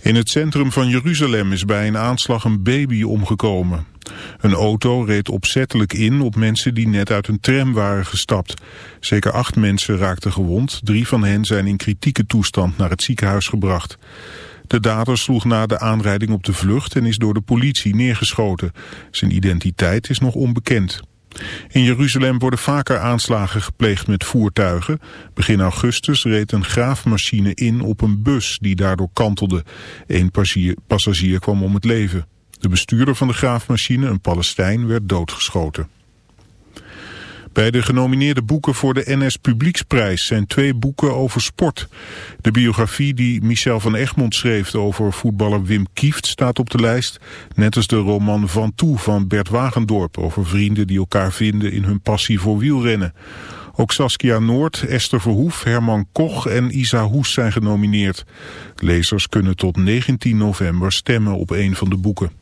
In het centrum van Jeruzalem is bij een aanslag een baby omgekomen. Een auto reed opzettelijk in op mensen die net uit een tram waren gestapt. Zeker acht mensen raakten gewond. Drie van hen zijn in kritieke toestand naar het ziekenhuis gebracht. De dader sloeg na de aanrijding op de vlucht en is door de politie neergeschoten. Zijn identiteit is nog onbekend. In Jeruzalem worden vaker aanslagen gepleegd met voertuigen. Begin augustus reed een graafmachine in op een bus die daardoor kantelde. Eén passagier kwam om het leven. De bestuurder van de graafmachine, een Palestijn, werd doodgeschoten. Bij de genomineerde boeken voor de NS Publieksprijs zijn twee boeken over sport. De biografie die Michel van Egmond schreef over voetballer Wim Kieft staat op de lijst. Net als de roman Van Toe van Bert Wagendorp over vrienden die elkaar vinden in hun passie voor wielrennen. Ook Saskia Noord, Esther Verhoef, Herman Koch en Isa Hoes zijn genomineerd. Lezers kunnen tot 19 november stemmen op een van de boeken.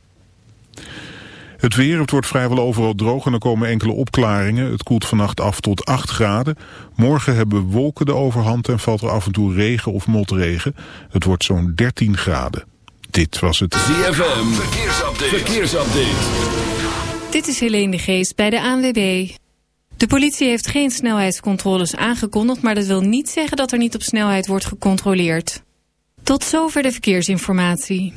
Het weer, het wordt vrijwel overal droog en er komen enkele opklaringen. Het koelt vannacht af tot 8 graden. Morgen hebben wolken de overhand en valt er af en toe regen of motregen. Het wordt zo'n 13 graden. Dit was het ZFM Verkeersupdate. Verkeersupdate. Dit is Helene de Geest bij de ANWB. De politie heeft geen snelheidscontroles aangekondigd... maar dat wil niet zeggen dat er niet op snelheid wordt gecontroleerd. Tot zover de verkeersinformatie.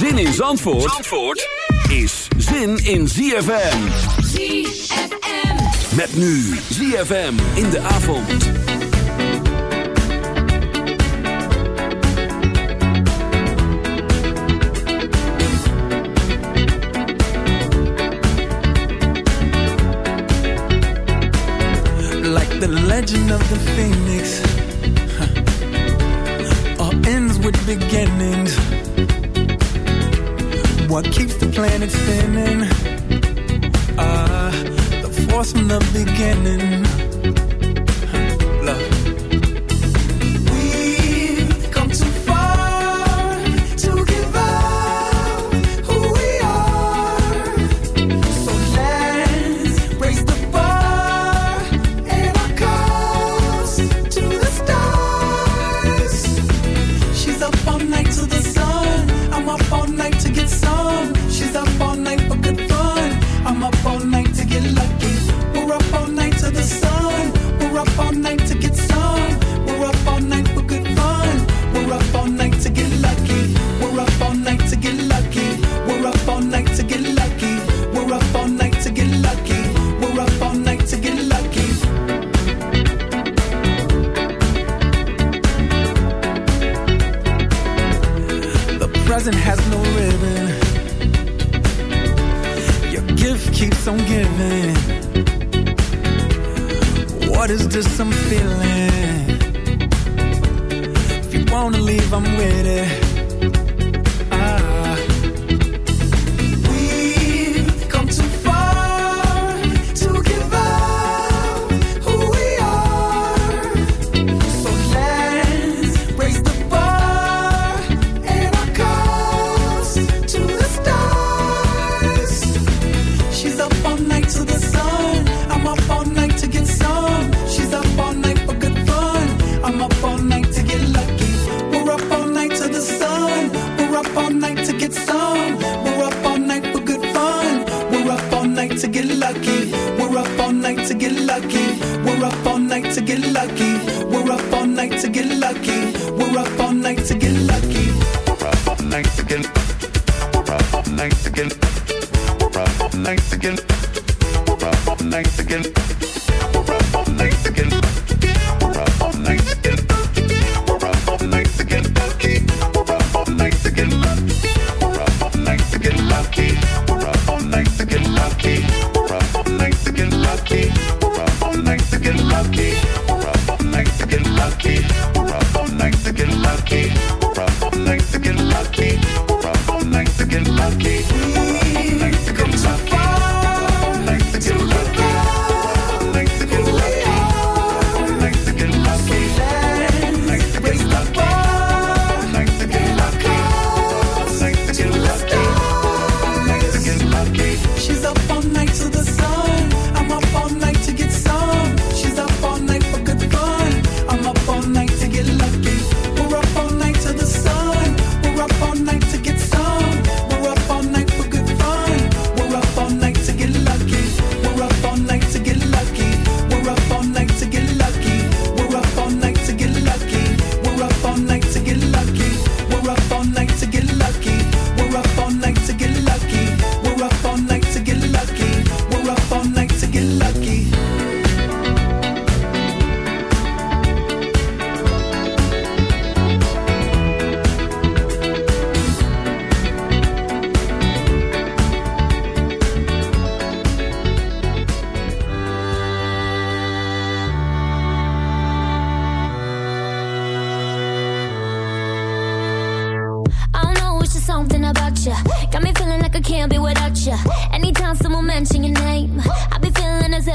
Zin in Zandvoort, Zandvoort is zin in ZFM. ZFM. Met nu ZFM in de avond. Like the legend of the phoenix. What keeps the planet spinning.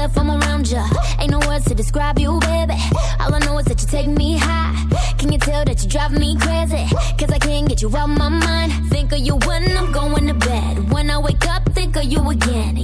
love, I'm around ya. Ain't no words to describe you, baby. All I know is that you take me high. Can you tell that you drive me crazy? Cause I can't get you out my mind. Think of you when I'm going to bed. When I wake up, think of you again.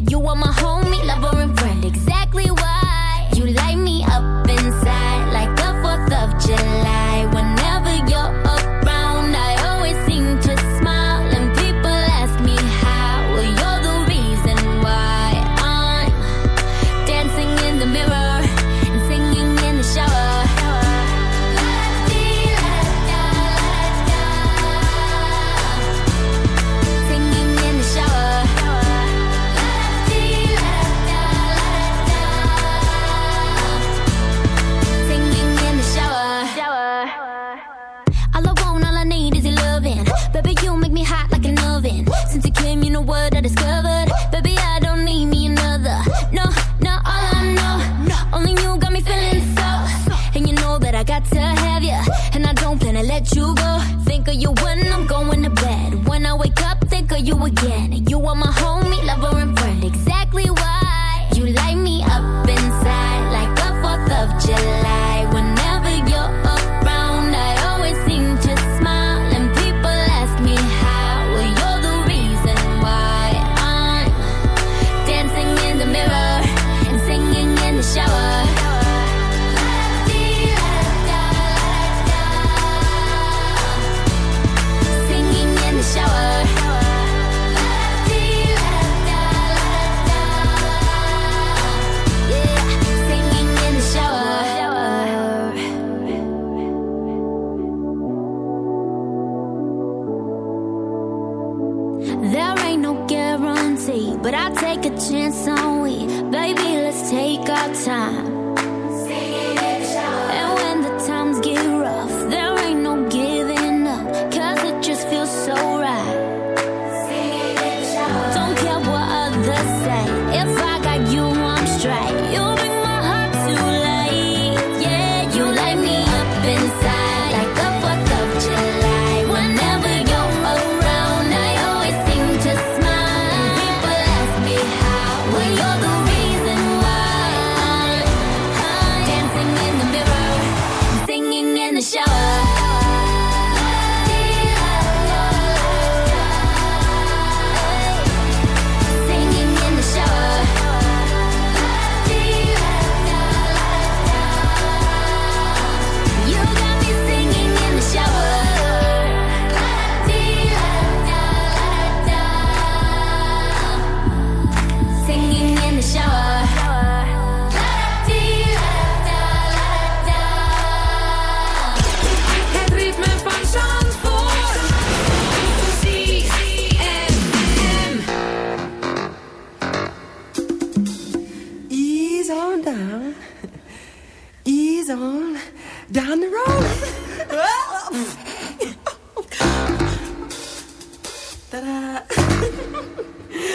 Ta-da!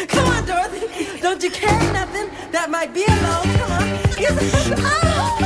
Come on, Dorothy. Don't you carry nothing that might be a load? Come on. Oh!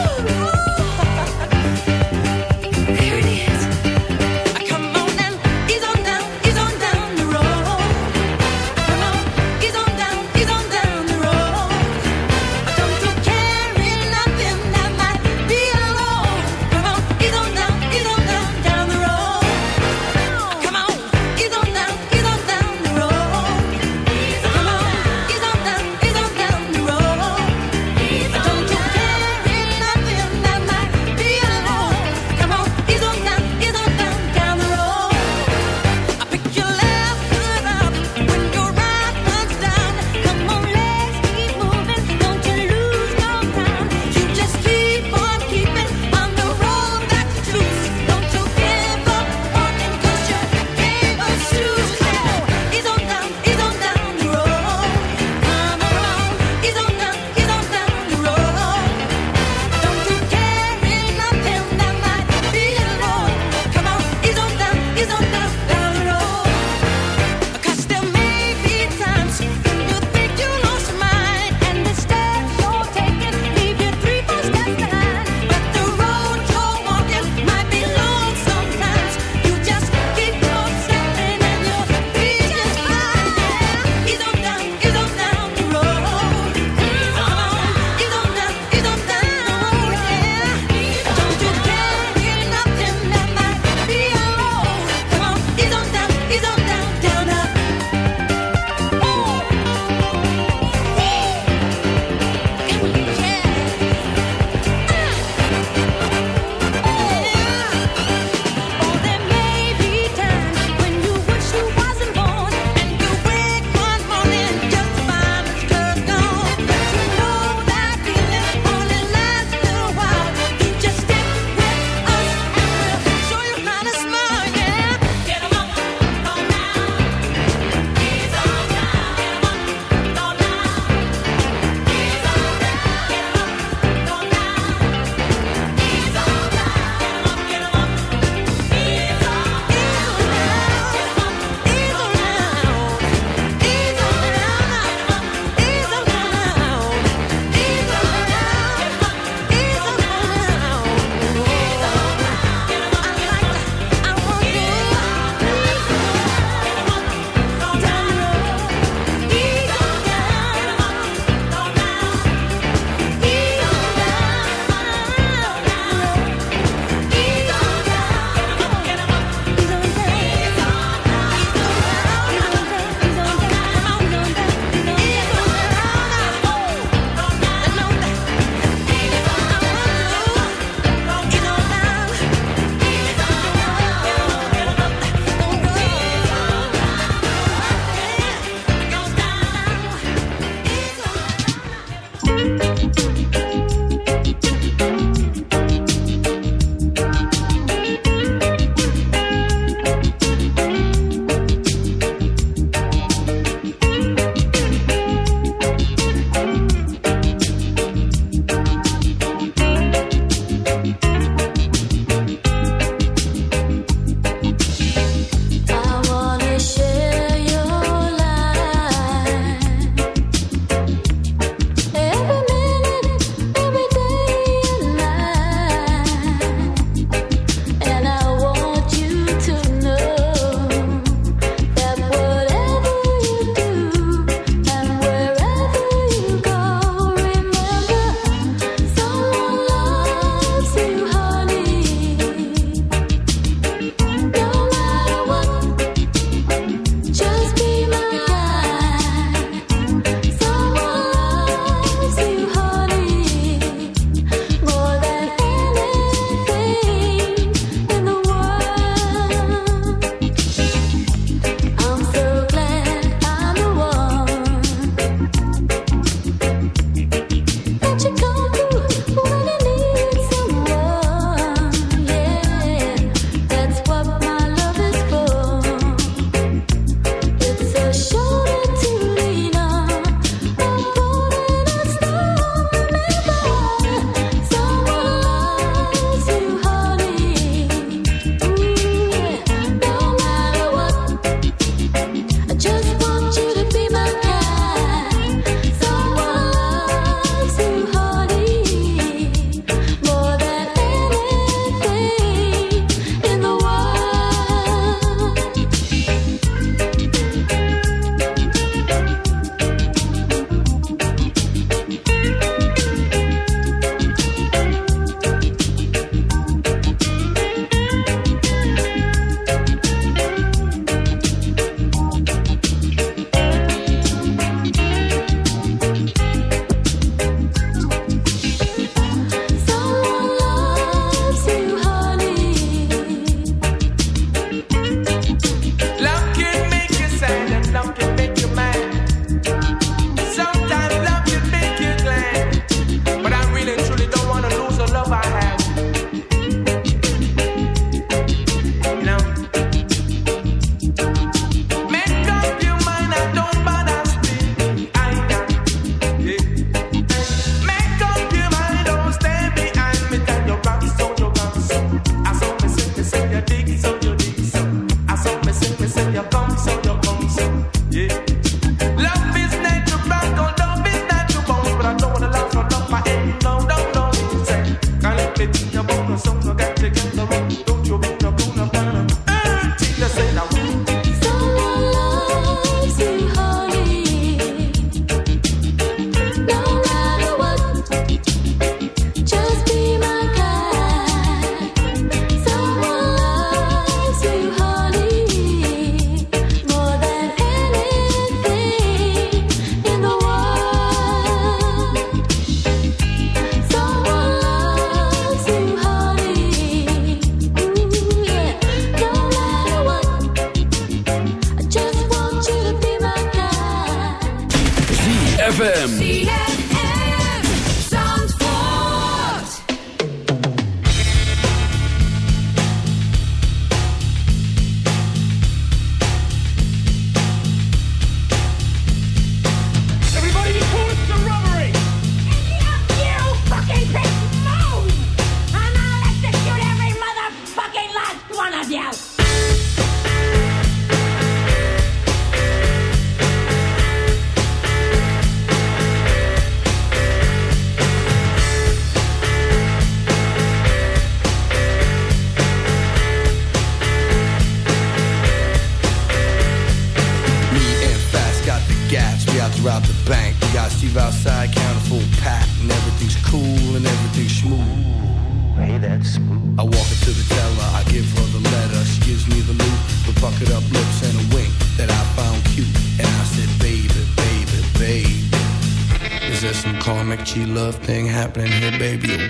happening here, baby?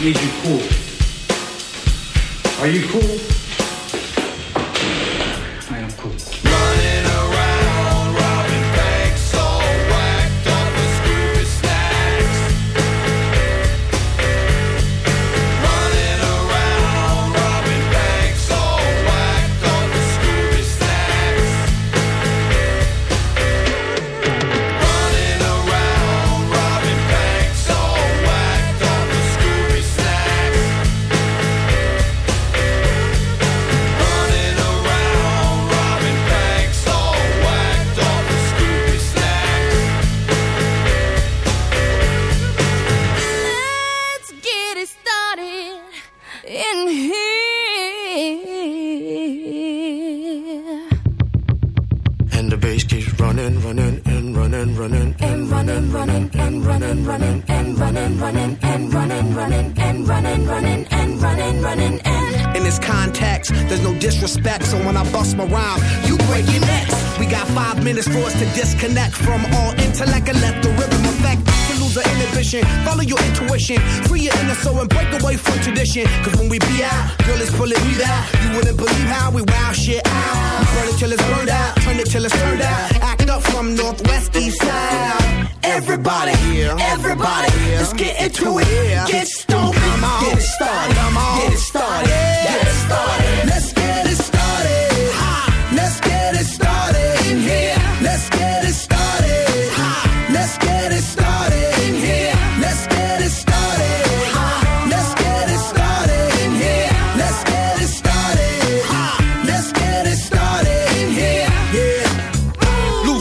need you cool. Are you cool?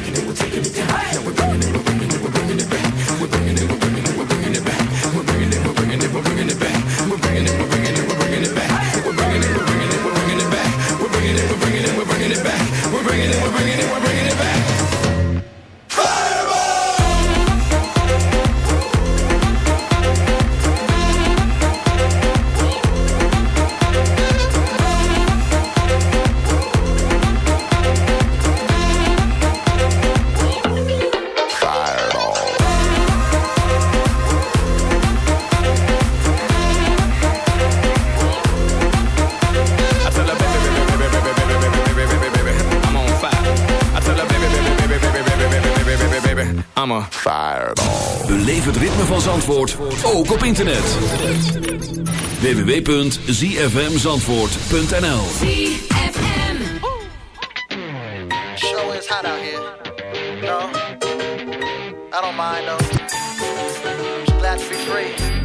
taking it, we're taking it down. the we're bringing it. Zandvoort ook op internet. www.zfmzandvoort.nl ZFM Show is hot out here. No, I don't mind though. I'm glad to be free.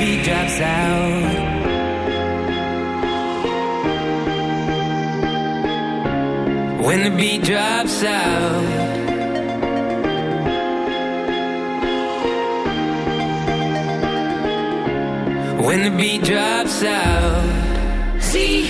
baby drops out. When the beat drops out. When the beat drops out. See?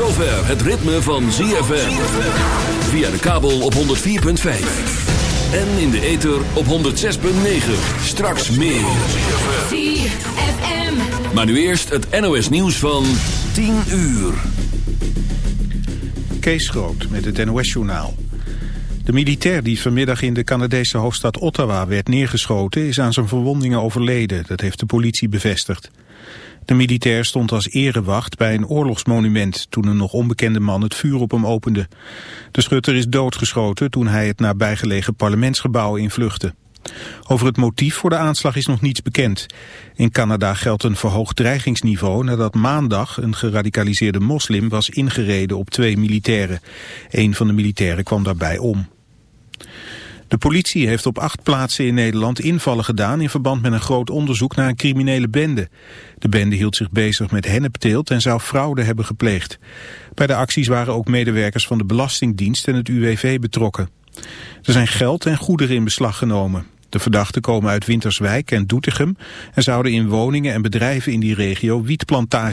zover het ritme van ZFM. Via de kabel op 104.5. En in de ether op 106.9. Straks meer. ZFM. Maar nu eerst het NOS nieuws van 10 uur. Kees Groot met het NOS-journaal. De militair die vanmiddag in de Canadese hoofdstad Ottawa werd neergeschoten... is aan zijn verwondingen overleden, dat heeft de politie bevestigd. De militair stond als erewacht bij een oorlogsmonument... toen een nog onbekende man het vuur op hem opende. De schutter is doodgeschoten toen hij het nabijgelegen parlementsgebouw invluchtte. Over het motief voor de aanslag is nog niets bekend. In Canada geldt een verhoogd dreigingsniveau nadat maandag een geradicaliseerde moslim was ingereden op twee militairen. Een van de militairen kwam daarbij om. De politie heeft op acht plaatsen in Nederland invallen gedaan in verband met een groot onderzoek naar een criminele bende. De bende hield zich bezig met hennepteelt en zou fraude hebben gepleegd. Bij de acties waren ook medewerkers van de Belastingdienst en het UWV betrokken. Er zijn geld en goederen in beslag genomen. De verdachten komen uit Winterswijk en Doetinchem en zouden in woningen en bedrijven in die regio wietplantages